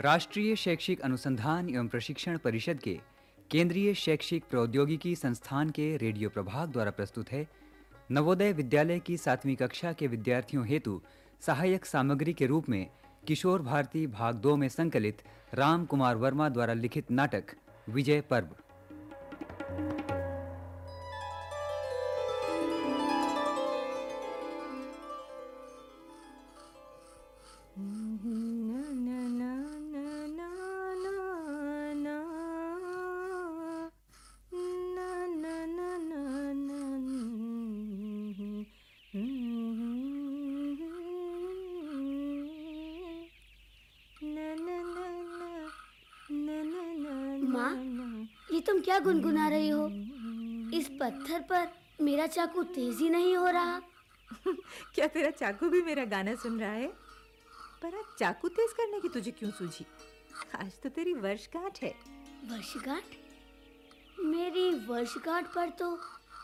राष्ट्रीय शैक्षिक अनुसंधान एवं प्रशिक्षण परिषद के केंद्रीय शैक्षिक प्रौद्योगिकी संस्थान के रेडियो प्रभाग द्वारा प्रस्तुत है। नवोदय विद्यालय की सातवीं कक्षा के विद्यार्थियों हेतु सहायक सामग्री के रूप में किशोर भारती भाग दो में संकलित राम कुमार वर्मा द्वारा लिखित नाटक, विजय पर्व। तुम क्या गुनगुना रही हो? इस पत्थर पर मेरा चाकू तेज़ी नहीं हो रहा। क्या तेरा चाकू भी मेरा गाना सुन रहा है? पर आज चाकू तेज करने की तुझे क्यों सूझी? आज तो तेरी वर्षगांठ है। वर्षगांठ? मेरी वर्षगांठ पर तो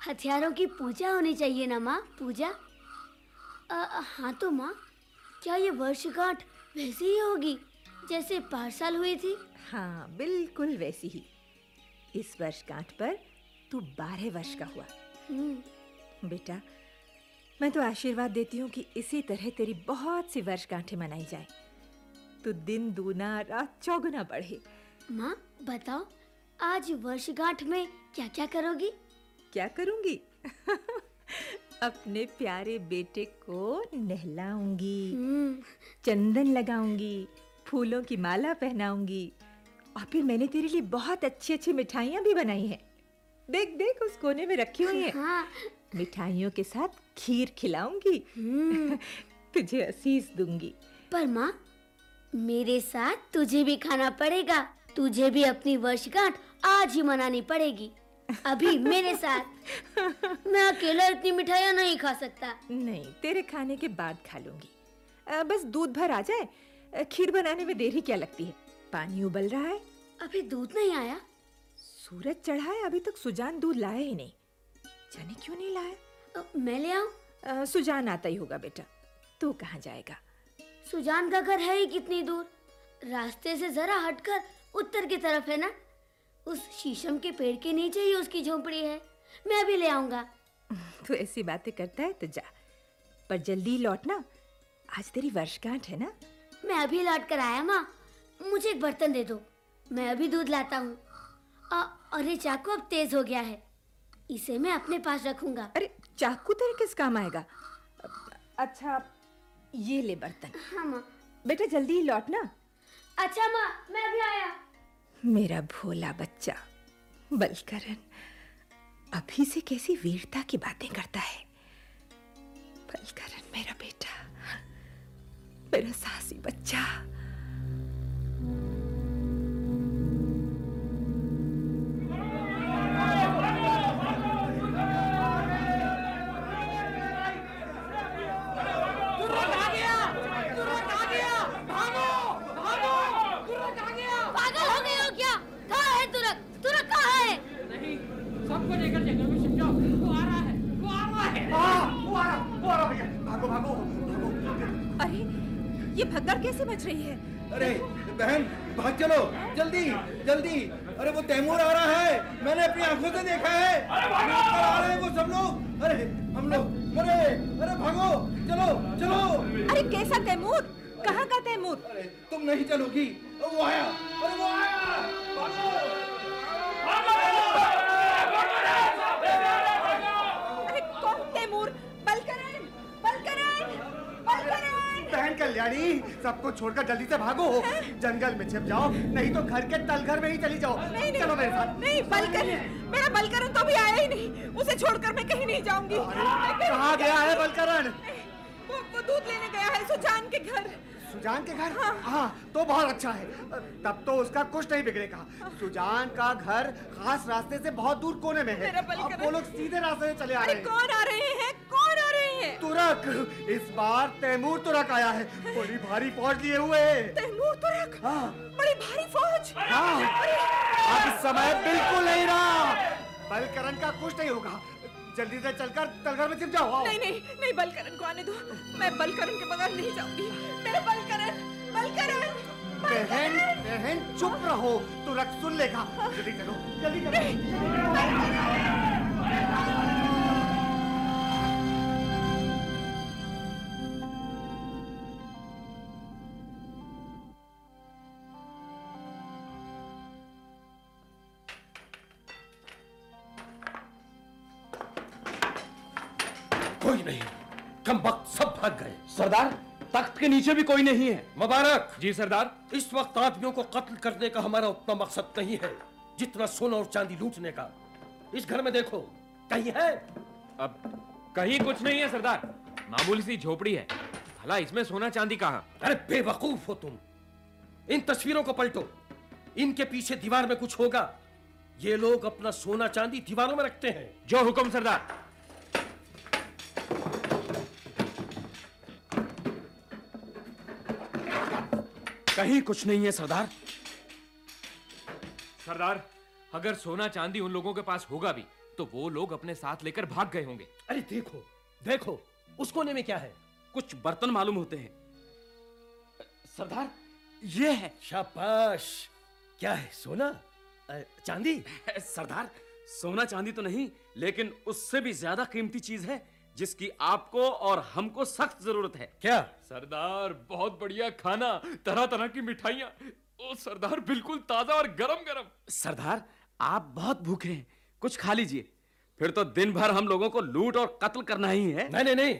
हथियारों की पूजा होनी चाहिए ना माँ पूजा? अ, हाँ तो माँ क्या ये वर्षगांठ वैसी ही होगी जैसे पार्सल हुई थी? हाँ बिल्कुल वैसी ही। इस वर्षगांठ पर तू बारह वर्ष का हुआ। हम्म, बेटा मैं तो आशीर्वाद देती हूँ कि इसी तरह तेरी बहुत सी वर्षगांठें मनाई जाए। तू दिन दूना रात चौगुना बढ़े। माँ बताओ आज वर्षगांठ में क्या क्या करोगी? क्या करूँगी? अपने प्यारे बेटे को नहलाऊँगी हम्म, चंदन लगाऊँगी फूलों की माला पहनाऊँगी और फिर मैंने तेरे लिए बहुत अच्छी अच्छी मिठाइयाँ भी बनाई हैं। देख देख उस कोने में रखी हुई हैं। हाँ। मिठाइयों के साथ खीर खिलाऊँगी। हम्म, तुझे असीस दूँगी। पर माँ मेरे साथ तुझे भी खाना पड़ेगा। तुझे भी अपनी वर्षगांठ आज ही मनानी पड़ेगी। अभी मेरे साथ। मैं अकेला इतनी मिठाइयाँ नहीं खा सकता। नहीं तेरे खाने के बाद खा लूँगी। बस दूध भर आ जाए। खीर बनाने में देरी क्या लगती है? पानी उबल रहा है। अभी दूध नहीं आया। सूरज चढ़ा है अभी तक सुजान दूध लाया ही नहीं। जाने क्यों नहीं लाया? मैं ले आऊँ? सुजान आता ही होगा बेटा। तू कहाँ जाएगा? सुजान का घर है ही कितनी दूर। रास्ते से जरा हटकर उत्तर की तरफ़ है ना? उस शीशम के पेड़ के नीचे ही उसकी झोंपड़ी है। मैं अभी ले आऊँगा। तू ऐसी बातें करता है तो जा। पर जल्दी लौटना। आज तेरी वर्षगांठ है ना? मैं अभी लौट कर आया माँ। मुझे एक बर्तन दे दो। मैं अभी दूध लाता हूँ। अरे चाकू अब तेज हो गया है। इसे मैं अपने पास रखूँगा। अरे चाकू तेरे किस काम आएगा? अच्छा ये ले बर्तन। हाँ माँ। बेटा जल्दी लौटना अच्छा माँ मैं अभी आया। मेरा भोला बच्चा बलकरण अभी से कैसी वीरता की बातें करता है? बलकरण मेरा बेटा मेरा सासी बच्चा। लेकर जंगल में छिप जाओ। वो आ रहा है वो आ रहा है। वो आ रहा वो आ रहा भैया। भागो भागो भागो। अरे ये भगदड़ कैसे मच रही है? अरे बहन भाग चलो। जल्दी जल्दी। अरे वो तैमूर आ रहा है। मैंने अपनी आँखों से देखा है। अरे आ रहे हैं वो सब लोग। अरे हम लोग अरे अरे भागो चलो चलो। अरे कैसा तैमूर? कहाँ का तैमूर? अरे तुम नहीं चलोगी। वो आया। अरे वो आया। भागो अरे कौन तैमूर बलकरण बलकरण बलकरण बहन कल्याणी सबको छोड़कर जल्दी से भागो। जंगल में छिप जाओ। नहीं तो घर के तलघर में ही चली जाओ। नहीं नहीं। चलो मेरे साथ। नहीं बलकरण मेरा बलकरण तो अभी आया ही नहीं। उसे छोड़कर मैं कहीं नहीं जाऊँगी। कहीं गया है बलकरण वो वो दूध लेने गया है सुजान के घर। सुजान के घर? हाँ। तो बहुत अच्छा है। तब तो उसका कुछ नहीं बिगड़ेगा सुजान का घर खास रास्ते से बहुत दूर कोने में है। अब वो लोग सीधे रास्ते से चले आ रहे हैं। कौन आ रहे हैं? कौन आ हैं। तुरक! इस बार तैमूर तुरक आया है। बड़ी भारी फौज लिए हुए तैमूर तुरक? हाँ। बड़ी भारी फौज? हाँ। अब समय बिल्कुल नहीं रहा। बलकरण का कुछ नहीं होगा। जल्दी से चलकर तलघर में छिप जाओ नहीं नहीं नहीं बलकरण को आने दो। मैं बलकरण के बगैर नहीं जाऊँगी। मेरा बलकरण बलकरण बहन बहन चुप रहो। तो रख सुन लेगा। जल्दी चलो जल्दी चलो। वक्त गए। सरदार तख्त के नीचे भी कोई नहीं है। मुबारक। जी सरदार। इस वक्त आदमियों को कत्ल करने का हमारा उतना मकसद नहीं है। जितना सोना और चांदी लूटने का। इस घर में देखो कहीं है? अब कहीं कुछ नहीं है सरदार। मामूली सी झोपड़ी है। भला इसमें सोना चांदी कहाँ? अरे बेवकूफ़ हो तुम। इन तस्वीरों को पलटो। इनके पीछे दीवार में कुछ होगा। ये लोग अपना सोना चांदी दीवारों में रखते हैं। जो हुक्म सरदार। कहीं कुछ नहीं है सरदार। सरदार अगर सोना चांदी उन लोगों के पास होगा भी तो वो लोग अपने साथ लेकर भाग गए होंगे। अरे देखो देखो उस कोने में क्या है? कुछ बर्तन मालूम होते हैं। सरदार ये है। शाबाश। क्या है सोना? चांदी? सरदार सोना चांदी तो नहीं लेकिन उससे भी ज़्यादा कीमती चीज़ है। जिसकी आपको और हमको सख्त ज़रूरत है। क्या? सरदार बहुत बढ़िया खाना तरह तरह की मिठाइयाँ। ओ सरदार बिल्कुल ताज़ा और गरम गरम सरदार आप बहुत भूखे हैं। कुछ खा लीजिए। फिर तो दिन भर हम लोगों को लूट और कत्ल करना ही है। नहीं नहीं नहीं।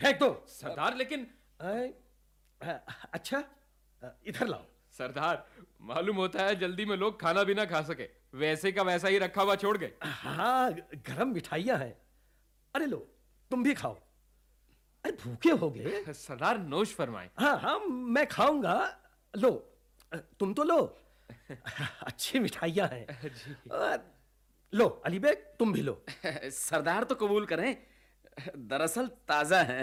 फेंक दो। सरदार लेकिन अ, अच्छा इधर लाओ। सरदार मालूम होता है जल्दी में लोग खाना भी ना खा सके। वैसे का वैसा ही रखा हुआ छोड़ गए। हाँ गरम मिठाइयाँ हैं। अरे लो तुम भी खाओ। अरे भूखे हो गए। सरदार नोश फरमाए। हाँ हाँ मैं खाऊँगा। लो तुम तो लो। अच्छी मिठाइयाँ हैं। लो अली बेग तुम भी लो। सरदार तो कबूल करें दरअसल ताज़ा है।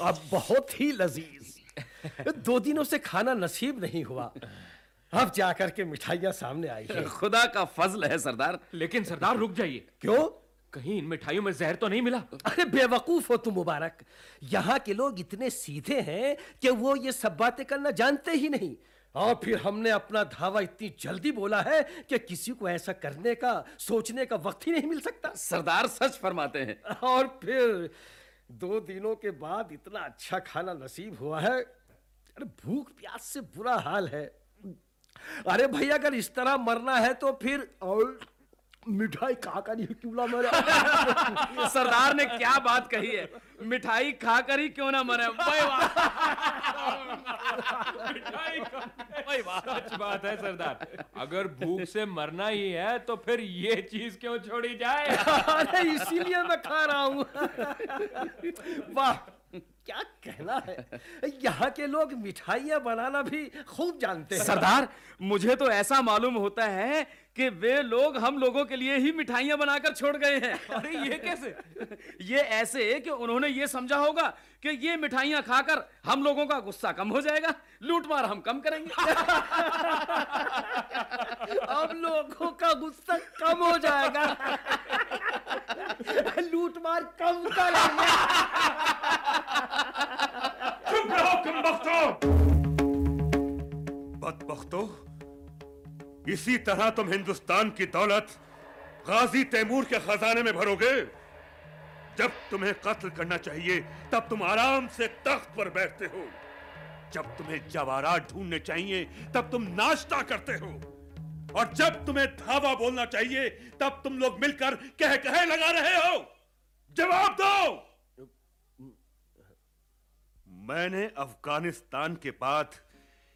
अब बहुत ही लजीज। दो दिनों से खाना नसीब नहीं हुआ। अब जाकर के मिठाइयाँ सामने आई है। खुदा का फजल है सरदार। लेकिन सरदार रुक जाइए। क्यों? कहीं इन मिठाइयों में जहर तो नहीं मिला? अरे बेवकूफ़ हो तुम मुबारक। यहाँ के लोग इतने सीधे हैं कि वो ये सब बातें करना जानते ही नहीं। और फिर हमने अपना धावा इतनी जल्दी बोला है कि किसी को ऐसा करने का सोचने का वक्त ही नहीं मिल सकता। सरदार सच फरमाते हैं। और फिर दो दिनों के बाद इतना अच्छा खाना नसीब हुआ है। अरे भूख प्यास से बुरा हाल है। अरे भाई अगर इस तरह मरना है तो फिर और मिठाई खा कर ही क्यों ना मरे? सरदार ने क्या बात कही है? मिठाई खाकर ही क्यों ना मरे? वाह वाह। मिठाई खा- वाह, सच बात है सरदार। अगर भूख से मरना ही है तो फिर ये चीज़ क्यों छोड़ी जाए? अरे इसीलिए मैं खा रहा हूँ। वाह। क्या कहना है? यहाँ के लोग मिठाइयाँ बनाना भी खूब जानते हैं। सरदार मुझे तो ऐसा मालूम होता है कि वे लोग हम लोगों के लिए ही मिठाइयाँ बनाकर छोड़ गए हैं। अरे ये कैसे? ये ऐसे कि उन्होंने ये समझा होगा कि ये मिठाइयाँ खाकर हम लोगों का गुस्सा कम हो जाएगा लूटमार हम कम करेंगे। हम लोगों का गुस्सा कम हो जाएगा। लूटमार कम करेंगे। इसी तरह तुम हिंदुस्तान की दौलत गाजी तैमूर के खजाने में भरोगे। जब तुम्हें कत्ल करना चाहिए, तब तुम आराम से तख्त पर बैठते हो। जब तुम्हें जवाहरात ढूँढने चाहिए, तब तुम नाश्ता करते हो। और जब तुम्हें धावा बोलना चाहिए, तब तुम लोग मिलकर कह कहे लगा रहे हो। जवाब दो! मैंने अफ़गानिस्तान के बाद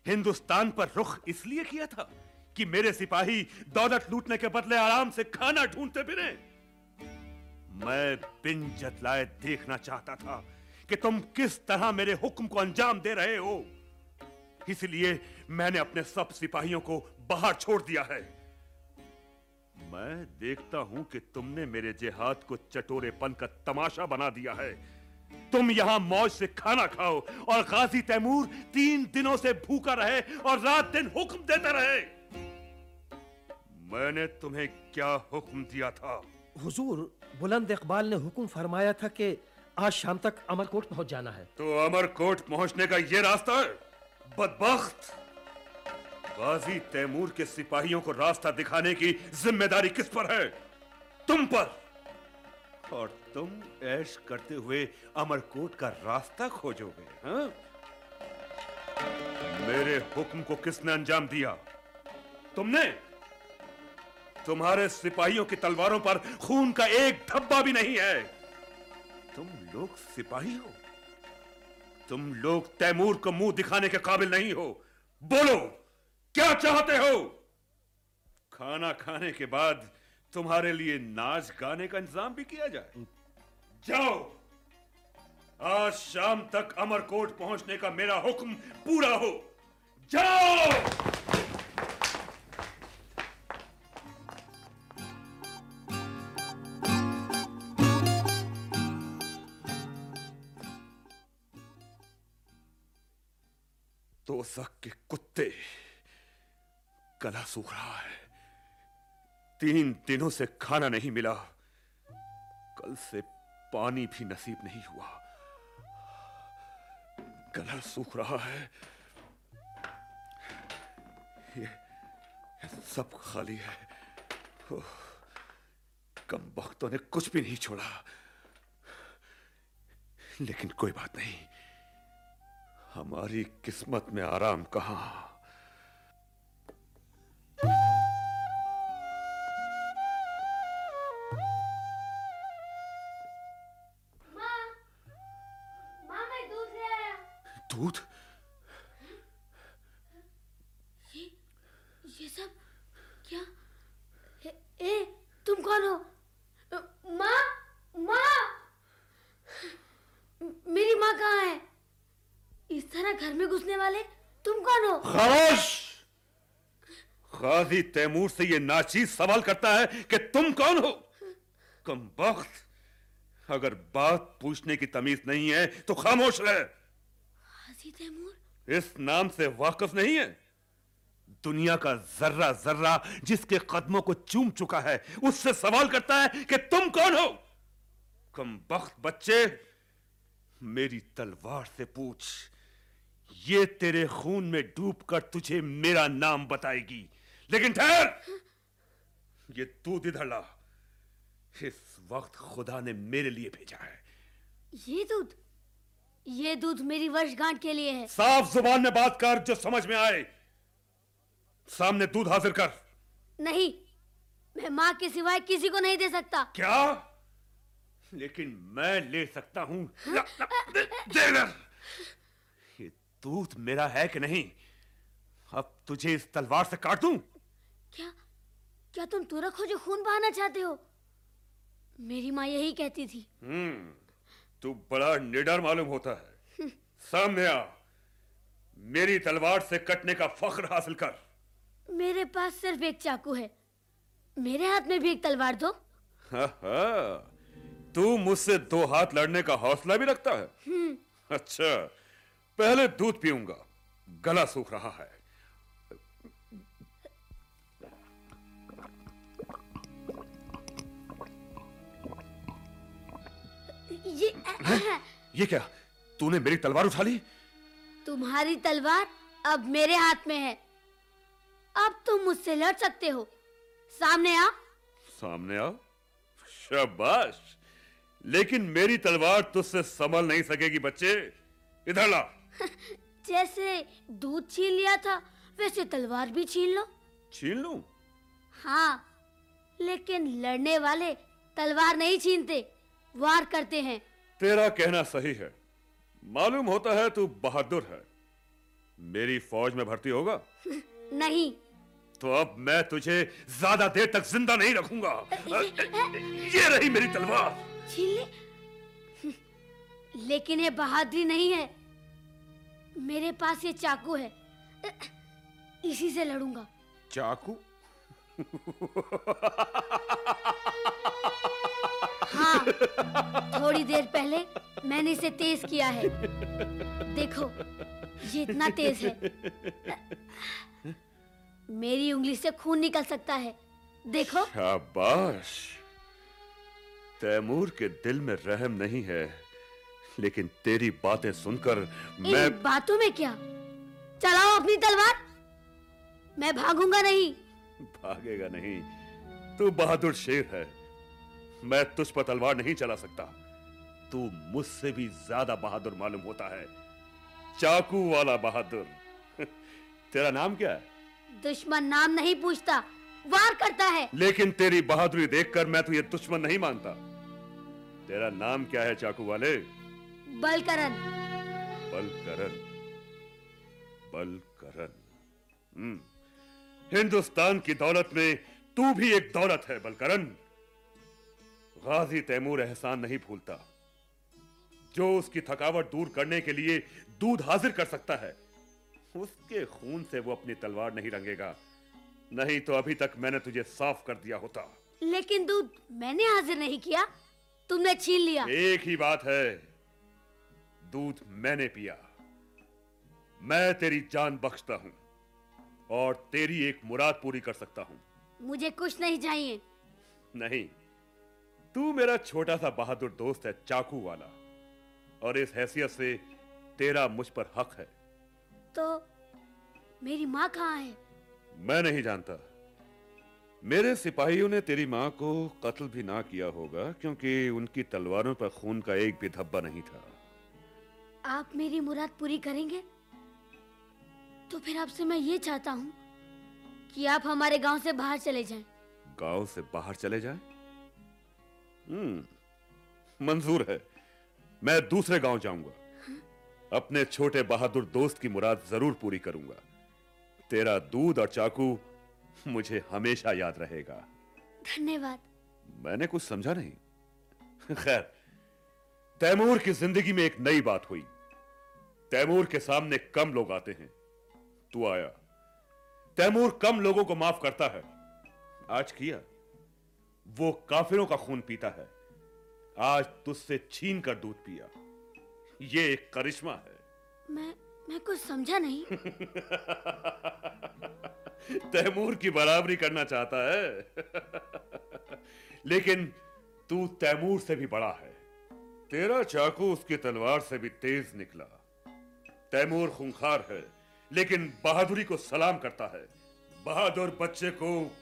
हिंदुस्तान पर रुख इसलिए किया था कि मेरे सिपाही दौलत लूटने के बदले आराम से खाना ढूंढते फिरे मैं बिन जतलाए देखना चाहता था कि तुम किस तरह मेरे हुक्म को अंजाम दे रहे हो। इसलिए मैंने अपने सब सिपाहियों को बाहर छोड़ दिया है। मैं देखता हूँ कि तुमने मेरे जिहाद को चटोरेपन का तमाशा बना दिया है। तुम यहाँ मौज से खाना खाओ और गाजी तैमूर तीन दिनों से भूखा रहे और रात दिन हुक्म देता रहे। मैंने तुम्हें क्या हुक्म दिया था? हुजूर बुलंद इकबाल ने हुक्म फरमाया था कि आज शाम तक अमरकोट पहुँच जाना है। तो अमरकोट पहुँचने का ये रास्ता? है बदबख्त! गाजी तैमूर के सिपाहियों को रास्ता दिखाने की ज़िम्मेदारी किस पर है? तुम पर! और तुम ऐश करते हुए अमरकोट का रास्ता खोजोगे हाँ? मेरे हुक्म को किसने अंजाम दिया? तुमने! तुम्हारे सिपाहियों की तलवारों पर खून का एक धब्बा भी नहीं है। तुम लोग सिपाही हो। तुम लोग तैमूर को मुँह दिखाने के काबिल नहीं हो। बोलो, क्या चाहते हो? खाना खाने के बाद तुम्हारे लिए नाच गाने का इंतज़ाम भी किया जाए। जाओ। आज शाम तक अमरकोट पहुँचने का मेरा हुक्म पूरा हो। जाओ! दोजक के कुत्ते। गला सूख रहा है। तीन दिनों से खाना नहीं मिला। कल से पानी भी नसीब नहीं हुआ। गला सूख रहा है। ये, ये सब खाली है। कम वक्तों ने कुछ भी नहीं छोड़ा। लेकिन कोई बात नहीं। हमारी किस्मत में आराम कहाँ? माँ माँ मैं दूध ले आया। दूध? ये ये सब क्या? ए, ए तुम कौन हो अ, माँ माँ म- मेरी माँ कहाँ है इस तरह घर में घुसने वाले तुम कौन हो खामोश गाजी तैमूर से ये नाचीज सवाल करता है कि तुम कौन हो? कम वक्त। अगर बात पूछने की तमीज नहीं है तो खामोश रहे। तैमूर। इस नाम से वाकिफ नहीं है। दुनिया का जर्रा जर्रा जिसके कदमों को चूम चुका है उससे सवाल करता है कि तुम कौन हो? कम वक्त बच्चे मेरी तलवार से पूछ। ये तेरे खून में डूबकर तुझे मेरा नाम बताएगी। लेकिन ठहर। ये दूध इधर ला। इस वक्त खुदा ने मेरे लिए भेजा है। ये दूध ये दूध मेरी वर्षगांठ के लिए है। साफ़ ज़ुबान में बात कर जो समझ में आए। सामने दूध हाजिर कर। नहीं मैं माँ के सिवाय किसी को नहीं दे सकता। क्या? लेकिन मैं ले सकता हूँ। ला- ला- दे- दे इधर। ये दूध मेरा है कि नहीं? अब तुझे इस तलवार से काट दूँ? क्या क्या तुम तुरक हो जो खून बहाना चाहते हो? मेरी माँ यही कहती थी। हम्म तू बड़ा निडर मालूम होता है। सामने आ मेरी तलवार से कटने का फख्र हासिल कर। मेरे पास सिर्फ़ एक चाकू है। मेरे हाथ में भी एक तलवार दो। हा, हा, तू मुझसे दो हाथ लड़ने का हौसला भी रखता है। अच्छा पहले दूध पीऊँगा गला सूख रहा है। ये ये क्या? तूने मेरी तलवार उठा ली? तुम्हारी तलवार अब मेरे हाथ में है। अब तुम मुझसे लड़ सकते हो। सामने आ। सामने आ? शाबाश! लेकिन मेरी तलवार तुझसे संभल नहीं सकेगी बच्चे। इधर ला। जैसे दूध छीन लिया था वैसे तलवार भी छीन लो। छीन लूँ? हाँ लेकिन लड़ने वाले तलवार नहीं छीनते। वार करते हैं। तेरा कहना सही है। मालूम होता है तू बहादुर है। मेरी फौज में भर्ती होगा। नहीं। तो अब मैं तुझे ज़्यादा देर तक ज़िंदा नहीं रखूँगा। ये रही मेरी तलवार। ले लेकिन ये बहादुरी नहीं है। मेरे पास ये चाकू है। इसी से लड़ूँगा। चाकू? हाँ थोड़ी देर पहले मैंने इसे तेज किया है। देखो ये इतना तेज है। मेरी उंगली से खून निकल सकता है। देखो। शाबाश। तैमूर के दिल में रहम नहीं है लेकिन तेरी बातें सुनकर मैं इन बातों में क्या? चलाओ अपनी तलवार। मैं भागूँगा नहीं। भागेगा नहीं। तू बहादुर शेर है। मैं तुझ पर तलवार नहीं चला सकता। तू मुझसे भी ज़्यादा बहादुर मालूम होता है। चाकू वाला बहादुर। तेरा नाम क्या है? दुश्मन नाम नहीं पूछता वार करता है। लेकिन तेरी बहादुरी देखकर मैं तुझे दुश्मन नहीं मानता। तेरा नाम क्या है चाकू वाले? बलकरण बलकरण बलकरण हम्म। हिंदुस्तान की दौलत में तू भी एक दौलत है बलकरण गाजी तैमूर एहसान नहीं भूलता। जो उसकी थकावट दूर करने के लिए दूध हाजिर कर सकता है उसके खून से वो अपनी तलवार नहीं रंगेगा। नहीं तो अभी तक मैंने तुझे साफ़ कर दिया होता। लेकिन दूध मैंने हाजिर नहीं किया तुमने छीन लिया। एक ही बात है दूध मैंने पिया। मैं तेरी जान बख्शता हूँ और तेरी एक मुराद पूरी कर सकता हूँ। मुझे कुछ नहीं चाहिए। नहीं तू मेरा छोटा सा बहादुर दोस्त है चाकू वाला। और इस हैसियत से तेरा मुझ पर हक है। तो मेरी माँ कहाँ है? मैं नहीं जानता। मेरे सिपाहियों ने तेरी माँ को कत्ल भी ना किया होगा क्योंकि उनकी तलवारों पर खून का एक भी धब्बा नहीं था। आप मेरी मुराद पूरी करेंगे? तो फिर आपसे मैं ये चाहता हूँ कि आप हमारे गाँव से बाहर चले जाएँ। गाँव से बाहर चले जाए? हम्म मंजूर है। मैं दूसरे गाँव जाऊँगा। अपने छोटे बहादुर दोस्त की मुराद ज़रूर पूरी करूँगा। तेरा दूध और चाकू मुझे हमेशा याद रहेगा। धन्यवाद। मैंने कुछ समझा नहीं। खैर तैमूर की ज़िंदगी में एक नई बात हुई। तैमूर के सामने कम लोग आते हैं। तू आया। तैमूर कम लोगों को माफ़ करता है। आज किया? वो काफिरों का खून पीता है। आज तुझसे छीन कर दूध पिया। ये एक करिश्मा है। मैं मैं कुछ समझा नहीं। तैमूर की बराबरी करना चाहता है। लेकिन तू तैमूर से भी बड़ा है। तेरा चाकू उसकी तलवार से भी तेज निकला। तैमूर खूंखार है लेकिन बहादुरी को सलाम करता है। बहादुर बच्चे को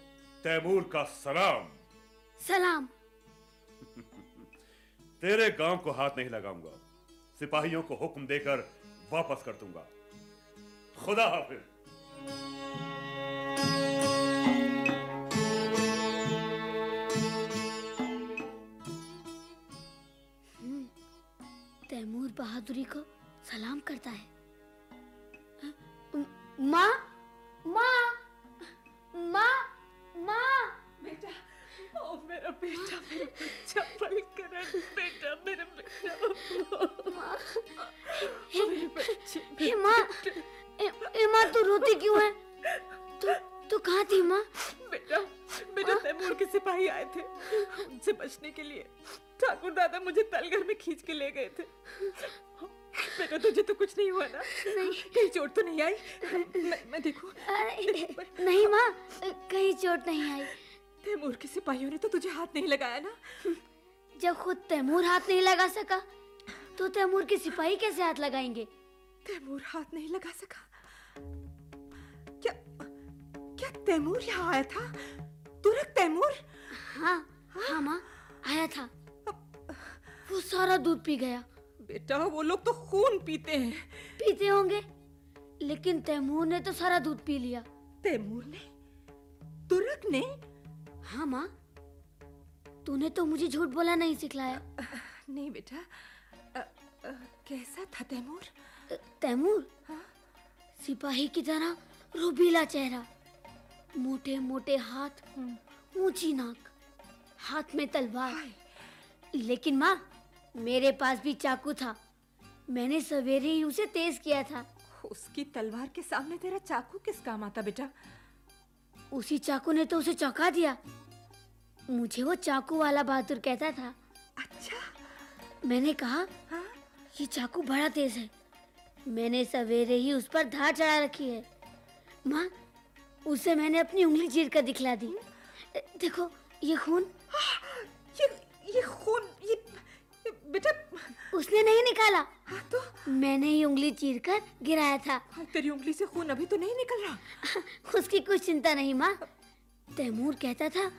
तैमूर का सलाम। सलाम। तेरे गाँव को हाथ नहीं लगाऊँगा। सिपाहियों को हुक्म देकर वापस कर दूँगा। खुदा हाफिज। तैमूर बहादुरी को सलाम करता है। म- माँ माँ मेरा बेटा मेरा बच्चा बलकरण बेटा मेरा बेटा। मेरे बच्चे ए माँ ए, माँ तू रोती क्यों है? तू तू कहाँ थी माँ बेटा बेटा तैमूर के सिपाही आए थे। उनसे बचने के लिए ठाकुर दादा मुझे तलगर में खींच के ले गए थे। बेटा तुझे तो कुछ नहीं हुआ ना? नहीं। कहीं चोट तो नहीं आई? मैं, मैं देखूँ? नहीं माँ कहीं चोट नहीं आई। तैमूर के सिपाहियों ने तो तुझे हाथ नहीं लगाया ना? जब खुद तैमूर हाथ नहीं लगा सका तो तैमूर के सिपाही कैसे हाथ लगाएँगे? तैमूर हाथ नहीं लगा सका? क्या क्या तैमूर यहाँ आया था? तुरक तैमूर। हाँ हाँ माँ आया था। वो सारा दूध पी गया। बेटा वो लोग तो खून पीते हैं। पीते होंगे लेकिन तैमूर ने तो सारा दूध पी लिया। तैमूर ने तुरक ने हाँ माँ। तूने तो मुझे झूठ बोला नहीं सिखलाया। नहीं बेटा। कैसा था तैमूर? तैमूर? हाँ? सिपाही की तरह रूबीला चेहरा मोटे मोटे हाथ ऊँची नाक हाथ में तलवार। लेकिन माँ मेरे पास भी चाकू था। मैंने सवेरे ही उसे तेज किया था। उसकी तलवार के सामने तेरा चाकू किस काम आता बेटा? उसी चाकू ने तो उसे चौंका दिया। मुझे वो चाकू वाला बहादुर कहता था। अच्छा। मैंने कहा हाँ। ये चाकू बड़ा तेज है। मैंने सवेरे ही उस पर धार चढ़ा रखी है। माँ उसे मैंने अपनी उंगली चीर कर दिखला दी। देखो ये खून। ये ये खून ये, ये बेटा उसने नहीं निकाला। हाँ तो? मैंने ही उंगली चीर कर गिराया था। हाँ, तेरी उंगली से खून अभी तो नहीं निकल रहा। उसकी कुछ चिंता नहीं माँ। तैमूर कहता था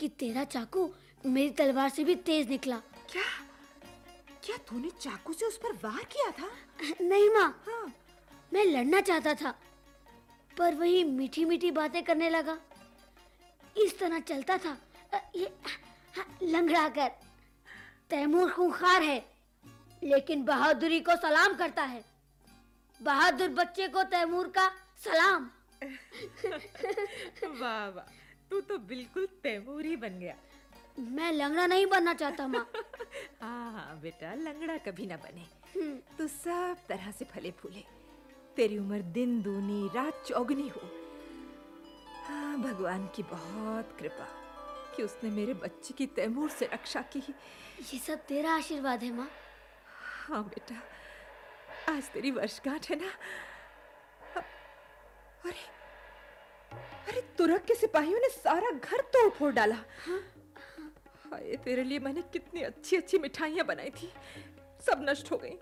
कि तेरा चाकू मेरी तलवार से भी तेज निकला। क्या? क्या तूने चाकू से उस पर वार किया था? नहीं माँ। हाँ। मैं लड़ना चाहता था पर वही मीठी मीठी बातें करने लगा। इस तरह चलता था। ये हाँ, लंगड़ा कर तैमूर खूंखार है। लेकिन बहादुरी को सलाम करता है। बहादुर बच्चे को तैमूर का सलाम। वाह वाह। तू तो बिल्कुल तैमूर ही बन गया। मैं लंगड़ा नहीं बनना चाहता माँ। हाँ बेटा लंगड़ा कभी ना बने। हम्म, तू सब तरह से फले फूले। तेरी उम्र दिन दूनी रात चौगनी हो। हाँ भगवान की बहुत कृपा कि उसने मेरे बच्चे की तैमूर से रक्षा की। ये सब तेरा आशीर्वाद है माँ। हाँ बेटा आज तेरी वर्षगांठ है ना? अरे अरे तुरक के सिपाहियों ने सारा घर तोड़ फोड़ डाला। हाय तेरे लिए मैंने कितनी अच्छी अच्छी मिठाइयाँ बनाई थी। सब नष्ट हो गई।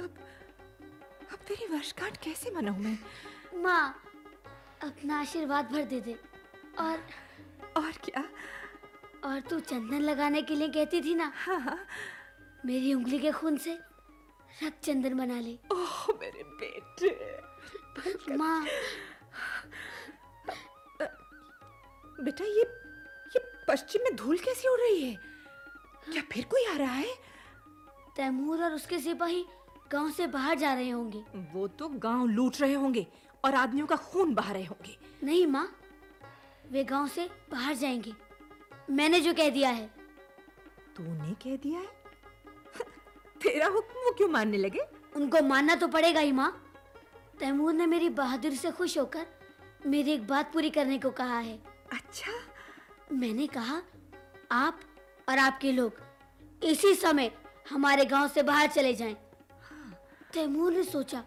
अब अब तेरी वर्षगांठ कैसे मनाऊं मैं? माँ अपना आशीर्वाद भर दे दे। और और क्या? और तू चंदन लगाने के लिए कहती थी ना? हाँ हाँ। मेरी उंगली के खून से रक्त चंदन बना ले। ओह मेरे बेटे। माँ। बेटा ये ये पश्चिम में धूल कैसी उड़ रही है? क्या फिर कोई आ रहा है? तैमूर और उसके सिपाही गाँव से बाहर जा रहे होंगे। वो तो गाँव लूट रहे होंगे और आदमियों का खून बहा रहे होंगे। नहीं माँ वे गाँव से बाहर जाएँगे। मैंने जो कह दिया है। तूने कह दिया है? तेरा हुक्म वो क्यों मानने लगे? उनको मानना तो पड़ेगा ही माँ। तैमूर ने मेरी बहादुरी से खुश होकर मेरी एक बात पूरी करने को कहा है। अच्छा? मैंने कहा आप और आपके लोग इसी समय हमारे गाँव से बाहर चले जाएँ। हाँ। तैमूर ने सोचा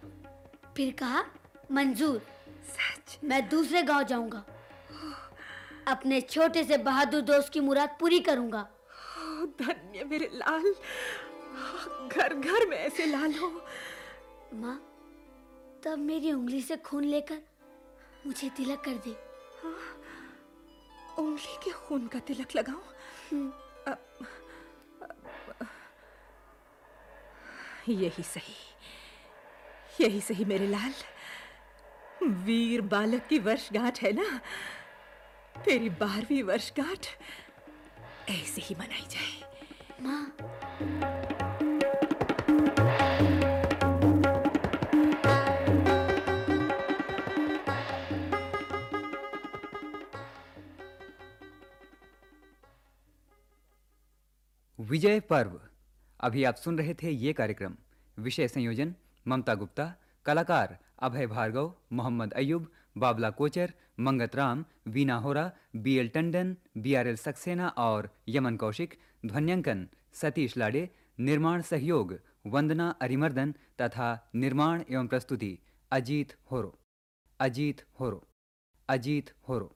फिर कहा मंजूर सच? मैं दूसरे गाँव जाऊँगा। अपने छोटे से बहादुर दोस्त की मुराद पूरी करूँगा। धन्य मेरे लाल। घर घर में ऐसे लाल हो। माँ तब मेरी उंगली से खून लेकर मुझे तिलक कर दे। उंगली के खून का तिलक लगाऊँ? हम्म, यही सही। यही सही मेरे लाल। वीर बालक की वर्षगांठ है ना? तेरी बारहवीं वर्षगांठ ऐसे ही मनाई जाए। माँ विजय पर्व। अभी आप सुन रहे थे ये कार्यक्रम। विषय संयोजन, ममता गुप्ता। कलाकार, अभय Bhargava, Mohammad Ayub, Babla Kochhar, Mangat Ram, Veena Hora B L Tandon B R L Saxena और यमन कौशिक, ध्वन्यांकन, सतीश लाडे, निर्माण सहयोग, वंदना अरिमर्दन तथा निर्माण एवं प्रस्तुति, अजीत होरो। अजीत होरो। अजीत होरो।